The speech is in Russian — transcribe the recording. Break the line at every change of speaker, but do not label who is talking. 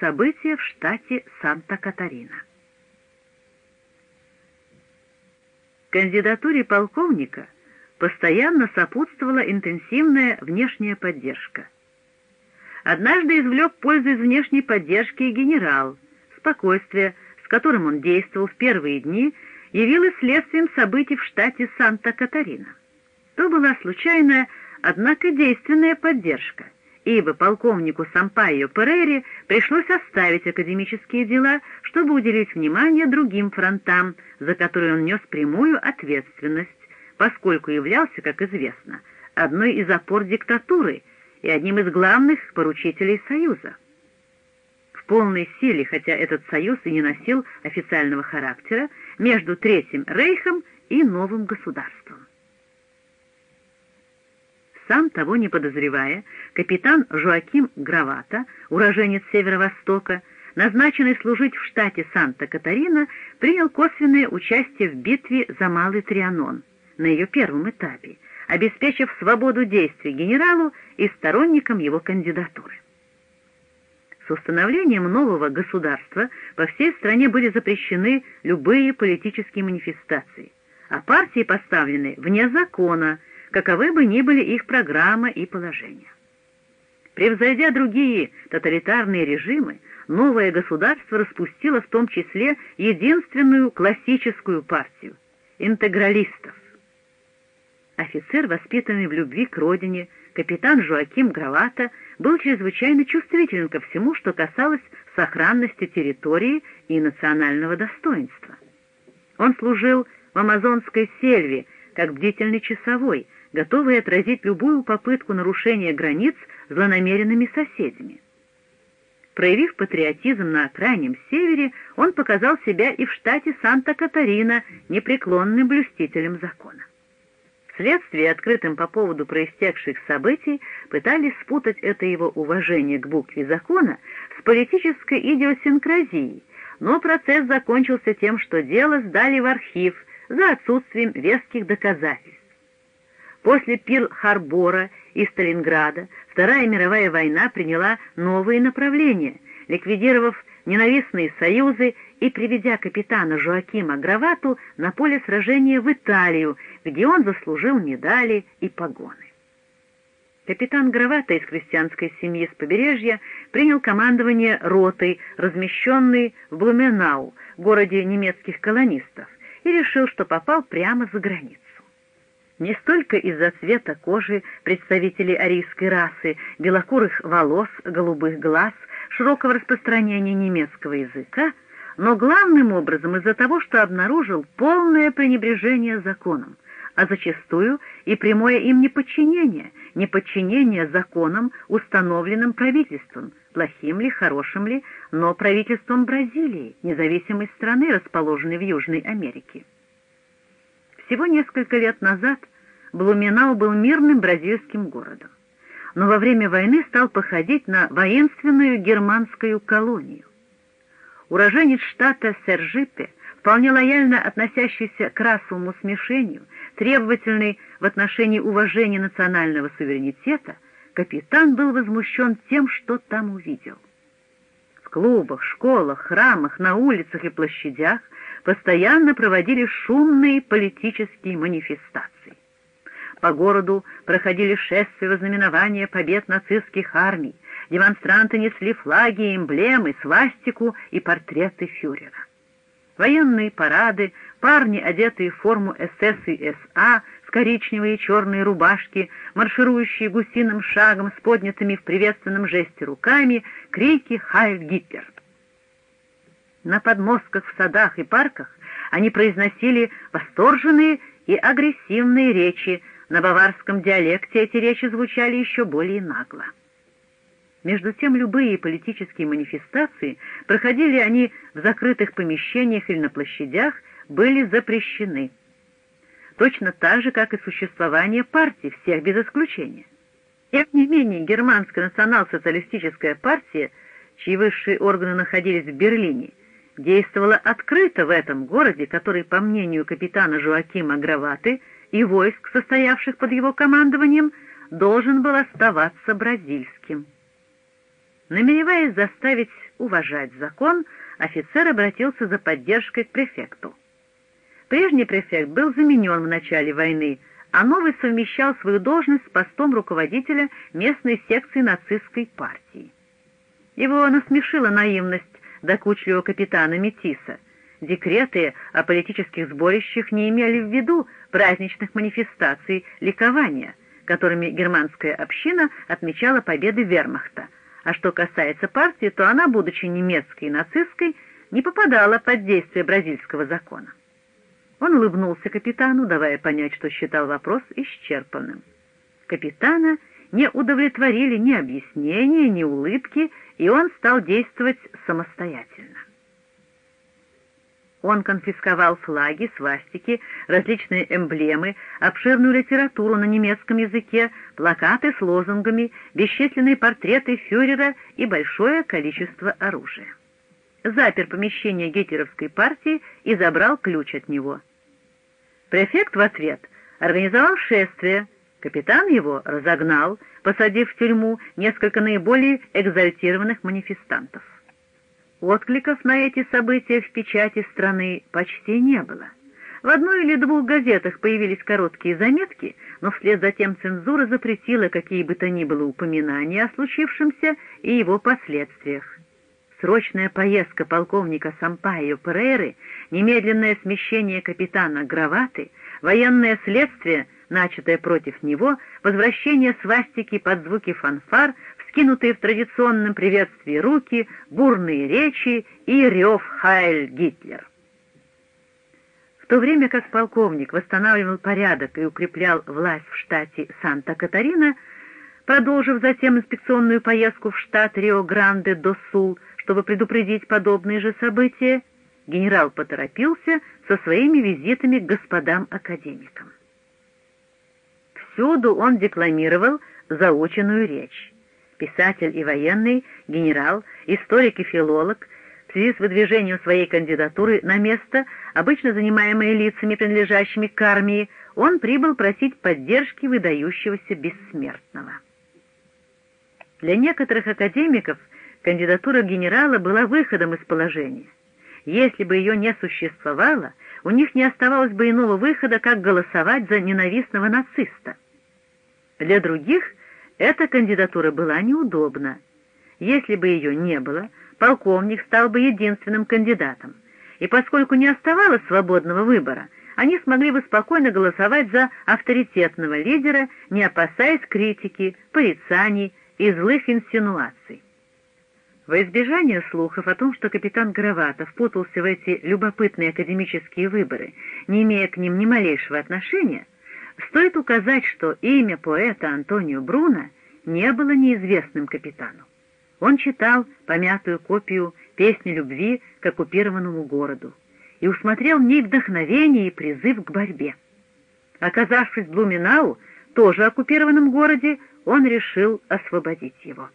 события в штате Санта-Катарина. Кандидатуре полковника постоянно сопутствовала интенсивная внешняя поддержка. Однажды извлек пользу из внешней поддержки и генерал. Спокойствие, с которым он действовал в первые дни, явилось следствием событий в штате Санта-Катарина. То была случайная, однако действенная поддержка, ибо полковнику Сампайо Перейре пришлось оставить академические дела, чтобы уделить внимание другим фронтам, за которые он нес прямую ответственность, поскольку являлся, как известно, одной из опор диктатуры и одним из главных поручителей Союза. В полной силе, хотя этот союз и не носил официального характера, между Третьим Рейхом и новым государством. Сам того не подозревая, капитан Жоаким Гравата, уроженец Северо-Востока, назначенный служить в штате Санта-Катарина, принял косвенное участие в битве за Малый Трианон на ее первом этапе, обеспечив свободу действий генералу и сторонникам его кандидатуры. С установлением нового государства по всей стране были запрещены любые политические манифестации, а партии поставлены вне закона, каковы бы ни были их программа и положения. Превзойдя другие тоталитарные режимы, новое государство распустило в том числе единственную классическую партию — интегралистов. Офицер, воспитанный в любви к родине, капитан Жуаким Гравата, был чрезвычайно чувствителен ко всему, что касалось сохранности территории и национального достоинства. Он служил в амазонской сельве, как бдительный часовой, готовый отразить любую попытку нарушения границ злонамеренными соседями. Проявив патриотизм на крайнем севере, он показал себя и в штате Санта-Катарина непреклонным блюстителем закона. Следствие, открытым по поводу проистекших событий, пытались спутать это его уважение к букве закона с политической идиосинкразией, но процесс закончился тем, что дело сдали в архив за отсутствием веских доказательств. После Пирл-Харбора и Сталинграда Вторая мировая война приняла новые направления, ликвидировав ненавистные союзы и приведя капитана Жоакима Гравату на поле сражения в Италию, где он заслужил медали и погоны. Капитан Гравата из крестьянской семьи с побережья принял командование ротой, размещенной в Блуменау, городе немецких колонистов, и решил, что попал прямо за границу. Не столько из-за цвета кожи представителей арийской расы, белокурых волос, голубых глаз, широкого распространения немецкого языка, но главным образом из-за того, что обнаружил полное пренебрежение законом, а зачастую и прямое им неподчинение, неподчинение законам, установленным правительством, плохим ли, хорошим ли, но правительством Бразилии, независимой страны, расположенной в Южной Америке. Всего несколько лет назад Блуменау был мирным бразильским городом, но во время войны стал походить на воинственную германскую колонию уроженец штата Сержипе, вполне лояльно относящийся к расовому смешению, требовательный в отношении уважения национального суверенитета, капитан был возмущен тем, что там увидел. В клубах, школах, храмах, на улицах и площадях постоянно проводили шумные политические манифестации. По городу проходили шествия вознаменования побед нацистских армий, демонстранты несли флаги, эмблемы, свастику и портреты фюрера. Военные парады, парни, одетые в форму СС и СА, в коричневые и черные рубашки, марширующие гусиным шагом с поднятыми в приветственном жесте руками, крики «Хайль Гитлер!». На подмостках в садах и парках они произносили восторженные и агрессивные речи, на баварском диалекте эти речи звучали еще более нагло. Между тем, любые политические манифестации, проходили они в закрытых помещениях или на площадях, были запрещены. Точно так же, как и существование партий, всех без исключения. Тем не менее, германская национал-социалистическая партия, чьи высшие органы находились в Берлине, действовала открыто в этом городе, который, по мнению капитана Жуакима Граваты и войск, состоявших под его командованием, должен был оставаться бразильским. Намереваясь заставить уважать закон, офицер обратился за поддержкой к префекту. Прежний префект был заменен в начале войны, а новый совмещал свою должность с постом руководителя местной секции нацистской партии. Его насмешила наивность докучливого капитана Метиса. Декреты о политических сборищах не имели в виду праздничных манифестаций ликования, которыми германская община отмечала победы вермахта, а что касается партии, то она, будучи немецкой и нацистской, не попадала под действие бразильского закона. Он улыбнулся капитану, давая понять, что считал вопрос исчерпанным. Капитана не удовлетворили ни объяснения, ни улыбки, и он стал действовать самостоятельно. Он конфисковал флаги, свастики, различные эмблемы, обширную литературу на немецком языке, плакаты с лозунгами, бесчисленные портреты фюрера и большое количество оружия. Запер помещение гитлеровской партии и забрал ключ от него. Префект в ответ организовал шествие, капитан его разогнал, посадив в тюрьму несколько наиболее экзальтированных манифестантов. Откликов на эти события в печати страны почти не было. В одной или двух газетах появились короткие заметки, но вслед за тем цензура запретила какие бы то ни было упоминания о случившемся и его последствиях срочная поездка полковника Сампайо Перейры, немедленное смещение капитана Граваты, военное следствие, начатое против него, возвращение свастики под звуки фанфар, вскинутые в традиционном приветствии руки, бурные речи и рев «Хайль Гитлер». В то время как полковник восстанавливал порядок и укреплял власть в штате Санта-Катарина, продолжив затем инспекционную поездку в штат Рио-Гранде-до-Сул, чтобы предупредить подобные же события, генерал поторопился со своими визитами к господам-академикам. Всюду он декламировал заученную речь. Писатель и военный, генерал, историк и филолог в связи с выдвижением своей кандидатуры на место, обычно занимаемое лицами, принадлежащими к армии, он прибыл просить поддержки выдающегося бессмертного. Для некоторых академиков – кандидатура генерала была выходом из положения. Если бы ее не существовало, у них не оставалось бы иного выхода, как голосовать за ненавистного нациста. Для других эта кандидатура была неудобна. Если бы ее не было, полковник стал бы единственным кандидатом, и поскольку не оставалось свободного выбора, они смогли бы спокойно голосовать за авторитетного лидера, не опасаясь критики, порицаний и злых инсинуаций. Во избежание слухов о том, что капитан Граватов впутался в эти любопытные академические выборы, не имея к ним ни малейшего отношения, стоит указать, что имя поэта Антонио Бруно не было неизвестным капитану. Он читал помятую копию «Песни любви» к оккупированному городу и усмотрел в ней вдохновение и призыв к борьбе. Оказавшись в Блуменау, тоже оккупированном городе, он решил освободить его.